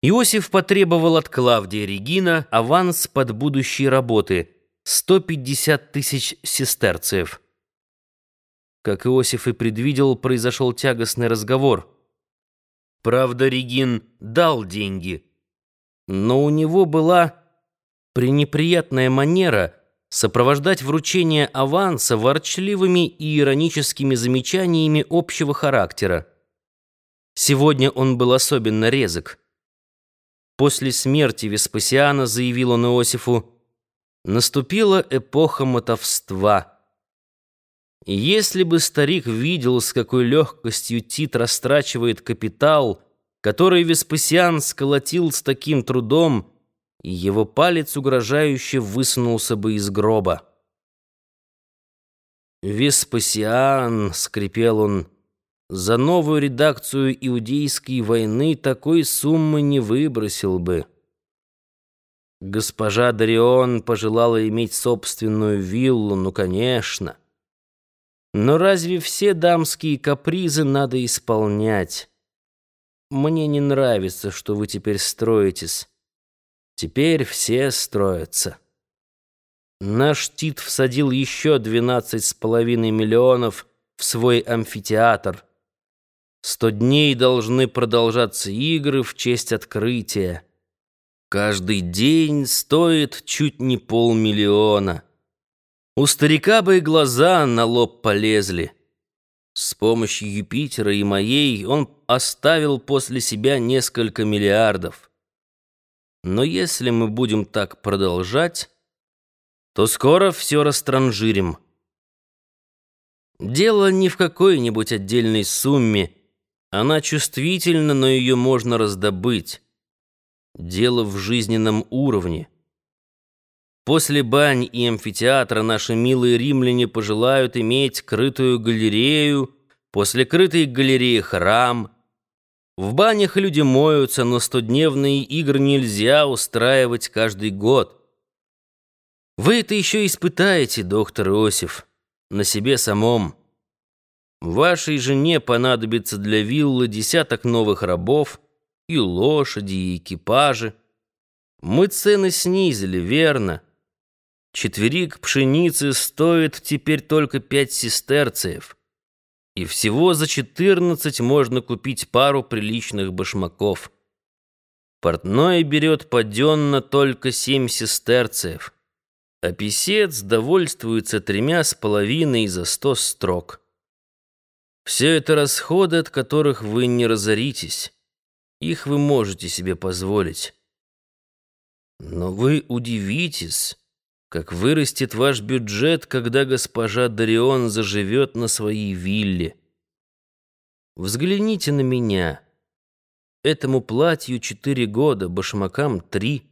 Иосиф потребовал от Клавдия Регина аванс под будущие работы — 150 тысяч сестерцев. Как Иосиф и предвидел, произошел тягостный разговор. Правда, Регин дал деньги, но у него была пренеприятная манера сопровождать вручение аванса ворчливыми и ироническими замечаниями общего характера. Сегодня он был особенно резок. После смерти Веспасиана, заявил он Иосифу, наступила эпоха мотовства. Если бы старик видел, с какой легкостью Тит растрачивает капитал, который Веспасиан сколотил с таким трудом, и его палец угрожающе высунулся бы из гроба. «Веспасиан», — скрипел он, — за новую редакцию «Иудейской войны» такой суммы не выбросил бы. Госпожа Дарион пожелала иметь собственную виллу, ну, конечно. Но разве все дамские капризы надо исполнять? Мне не нравится, что вы теперь строитесь. Теперь все строятся. Наш Тит всадил еще двенадцать с половиной миллионов в свой амфитеатр — Сто дней должны продолжаться игры в честь открытия. Каждый день стоит чуть не полмиллиона. У старика бы и глаза на лоб полезли. С помощью Юпитера и моей он оставил после себя несколько миллиардов. Но если мы будем так продолжать, то скоро все растранжирим. Дело не в какой-нибудь отдельной сумме, она чувствительна, но ее можно раздобыть. Дело в жизненном уровне. После бань и амфитеатра наши милые римляне пожелают иметь крытую галерею, после крытой галереи храм. В банях люди моются, но стодневные игры нельзя устраивать каждый год. Вы это еще испытаете, доктор Иосиф, на себе самом. Вашей жене понадобится для виллы десяток новых рабов, и лошади, и экипажи. Мы цены снизили, верно? Четверик пшеницы стоит теперь только пять сестерцев. И всего за четырнадцать можно купить пару приличных башмаков. Портной берет паденно только семь сестерцев, а писец довольствуется тремя с половиной за сто строк. Все это расходы, от которых вы не разоритесь. Их вы можете себе позволить. Но вы удивитесь, как вырастет ваш бюджет, когда госпожа Дарион заживет на своей вилле. Взгляните на меня. Этому платью четыре года, башмакам три.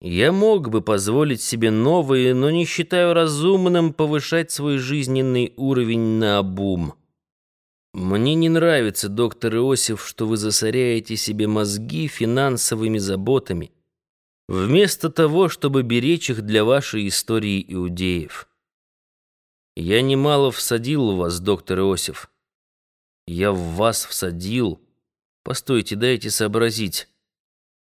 Я мог бы позволить себе новые, но не считаю разумным повышать свой жизненный уровень на обум. Мне не нравится, доктор Иосиф, что вы засоряете себе мозги финансовыми заботами, вместо того, чтобы беречь их для вашей истории иудеев. Я немало всадил в вас, доктор Иосиф. Я в вас всадил. Постойте, дайте сообразить.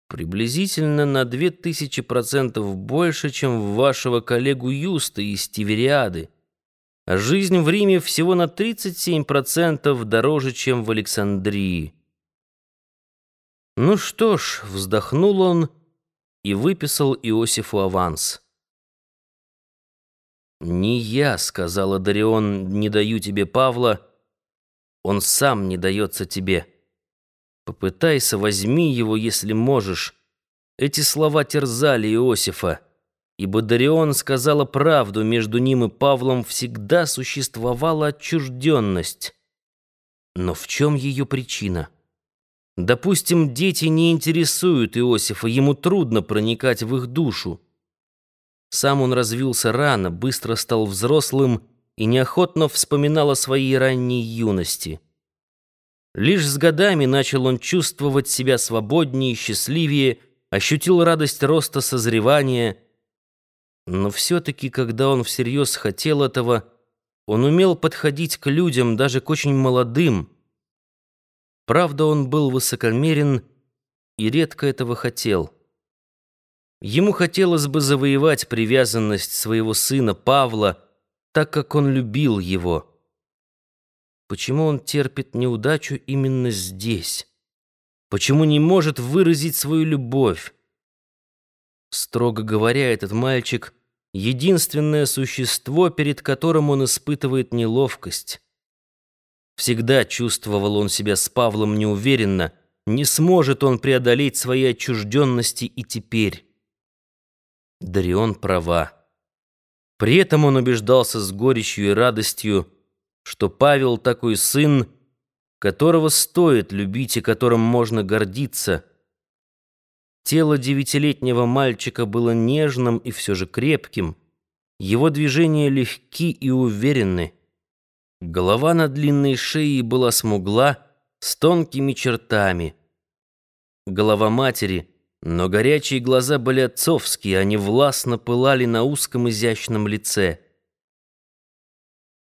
Приблизительно на две тысячи процентов больше, чем в вашего коллегу Юста из Тивериады. Жизнь в Риме всего на 37% дороже, чем в Александрии. Ну что ж, вздохнул он и выписал Иосифу аванс. «Не я», — сказала Дарион, — «не даю тебе Павла, он сам не дается тебе. Попытайся, возьми его, если можешь». Эти слова терзали Иосифа. Ибо Дарион сказала правду, между ним и Павлом всегда существовала отчужденность. Но в чем ее причина? Допустим, дети не интересуют Иосифа, ему трудно проникать в их душу. Сам он развился рано, быстро стал взрослым и неохотно вспоминал о своей ранней юности. Лишь с годами начал он чувствовать себя свободнее, счастливее, ощутил радость роста созревания — но все-таки, когда он всерьез хотел этого, он умел подходить к людям, даже к очень молодым. Правда, он был высокомерен и редко этого хотел. Ему хотелось бы завоевать привязанность своего сына Павла, так как он любил его. Почему он терпит неудачу именно здесь? Почему не может выразить свою любовь? Строго говоря, этот мальчик — единственное существо, перед которым он испытывает неловкость. Всегда чувствовал он себя с Павлом неуверенно, не сможет он преодолеть свои отчужденности и теперь. Дарион права. При этом он убеждался с горечью и радостью, что Павел такой сын, которого стоит любить и которым можно гордиться. Тело девятилетнего мальчика было нежным и все же крепким, его движения легки и уверенны. Голова на длинной шее была смугла, с тонкими чертами. Голова матери, но горячие глаза были отцовские, они властно пылали на узком изящном лице —